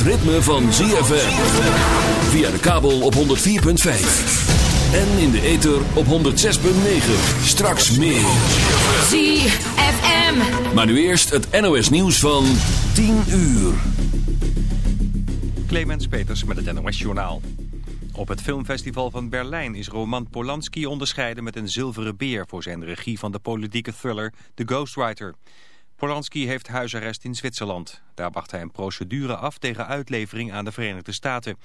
het ritme van ZFM. Via de kabel op 104.5. En in de ether op 106.9. Straks meer. ZFM. Maar nu eerst het NOS nieuws van 10 uur. Clemens Peters met het NOS Journaal. Op het filmfestival van Berlijn is Roman Polanski onderscheiden met een zilveren beer... voor zijn regie van de politieke thriller The Ghostwriter... Polanski heeft huisarrest in Zwitserland. Daar wacht hij een procedure af tegen uitlevering aan de Verenigde Staten.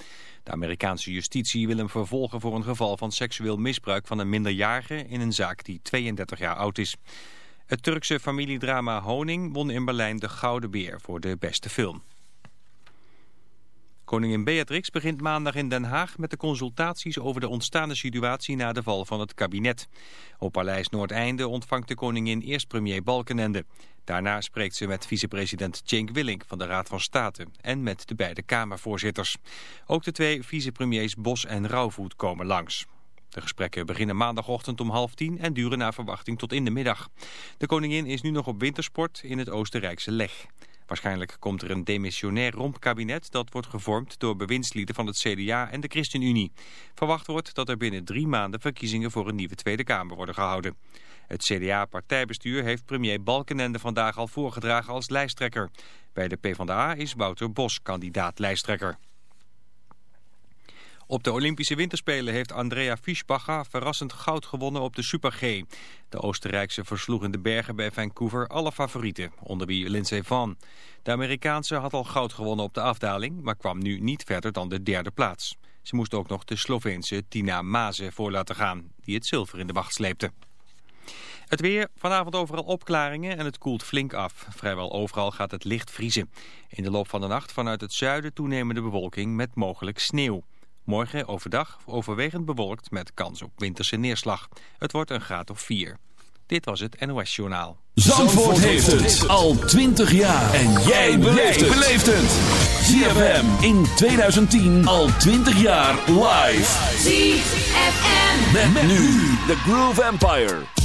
De Amerikaanse justitie wil hem vervolgen voor een geval van seksueel misbruik van een minderjarige in een zaak die 32 jaar oud is. Het Turkse familiedrama Honing won in Berlijn de Gouden Beer voor de beste film. Koningin Beatrix begint maandag in Den Haag met de consultaties over de ontstaande situatie na de val van het kabinet. Op Paleis Noordeinde ontvangt de koningin eerst premier Balkenende. Daarna spreekt ze met vicepresident Cenk Willink van de Raad van State en met de beide Kamervoorzitters. Ook de twee vicepremiers Bos en Rauwvoet komen langs. De gesprekken beginnen maandagochtend om half tien en duren naar verwachting tot in de middag. De koningin is nu nog op wintersport in het Oostenrijkse Leg. Waarschijnlijk komt er een demissionair rompkabinet dat wordt gevormd door bewindslieden van het CDA en de ChristenUnie. Verwacht wordt dat er binnen drie maanden verkiezingen voor een nieuwe Tweede Kamer worden gehouden. Het CDA-partijbestuur heeft premier Balkenende vandaag al voorgedragen als lijsttrekker. Bij de PvdA is Wouter Bos kandidaat lijsttrekker. Op de Olympische Winterspelen heeft Andrea Fischbacher verrassend goud gewonnen op de Super G. De Oostenrijkse versloeg in de bergen bij Vancouver alle favorieten, onder wie Lindsey Vonn. De Amerikaanse had al goud gewonnen op de afdaling, maar kwam nu niet verder dan de derde plaats. Ze moest ook nog de Sloveense Tina Maze voor laten gaan, die het zilver in de wacht sleepte. Het weer, vanavond overal opklaringen en het koelt flink af. Vrijwel overal gaat het licht vriezen. In de loop van de nacht vanuit het zuiden toenemende bewolking met mogelijk sneeuw. Morgen overdag overwegend bewolkt met kans op winterse neerslag. Het wordt een graad of 4. Dit was het NOS Journaal. Zandvoort, heeft het al 20 jaar. En jij beleeft het. ZFM in 2010 al 20 jaar live. ZFM. Met, met nu The Groove Empire.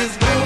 is go.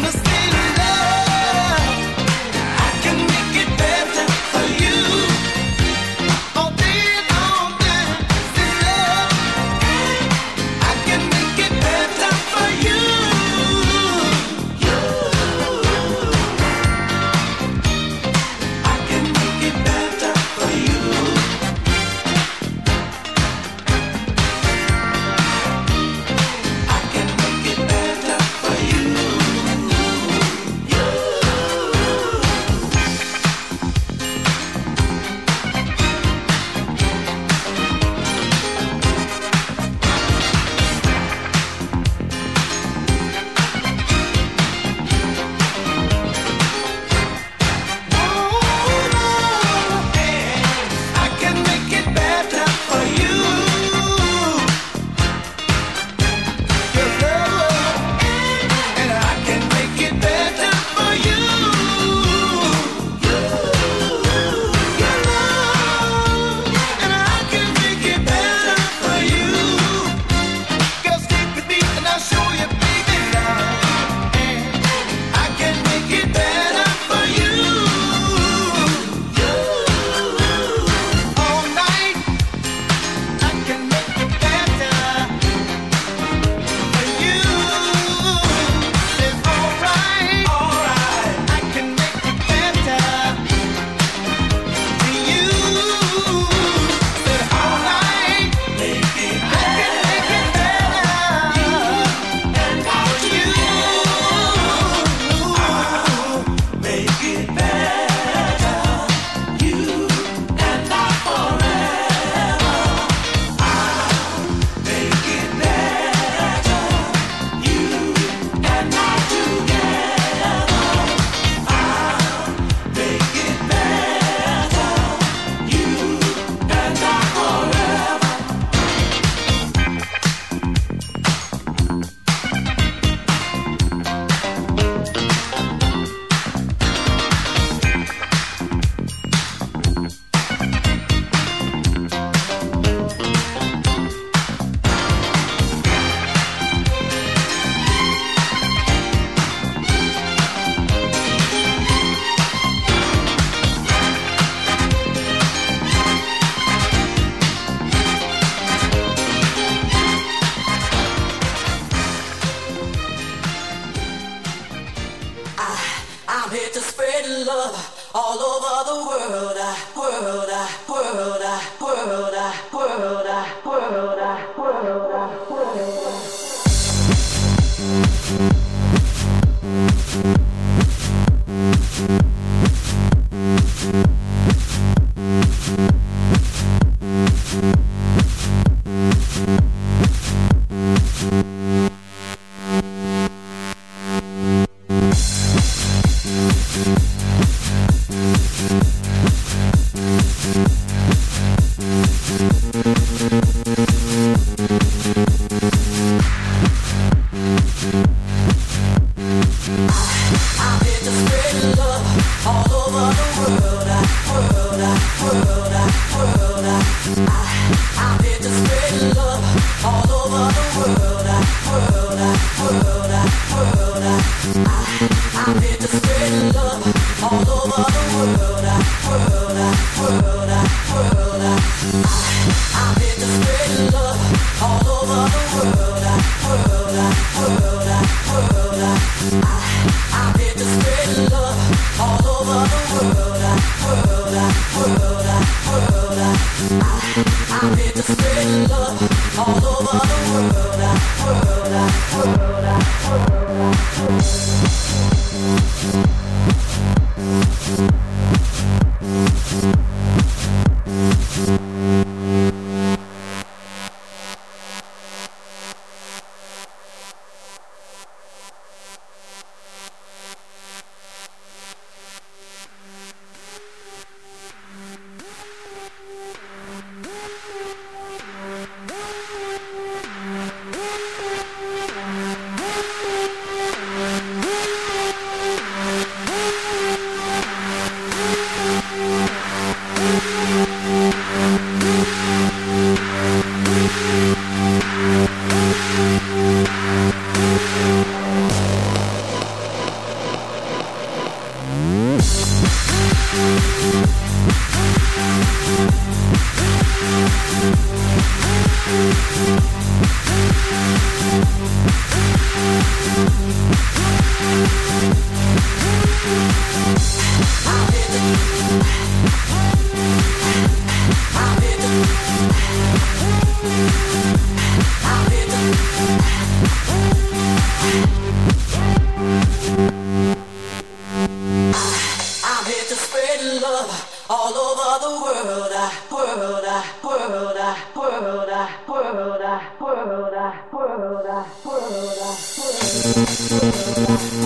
I, I've been spread of love all over the world.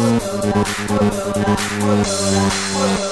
world, world, world, world,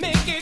Make it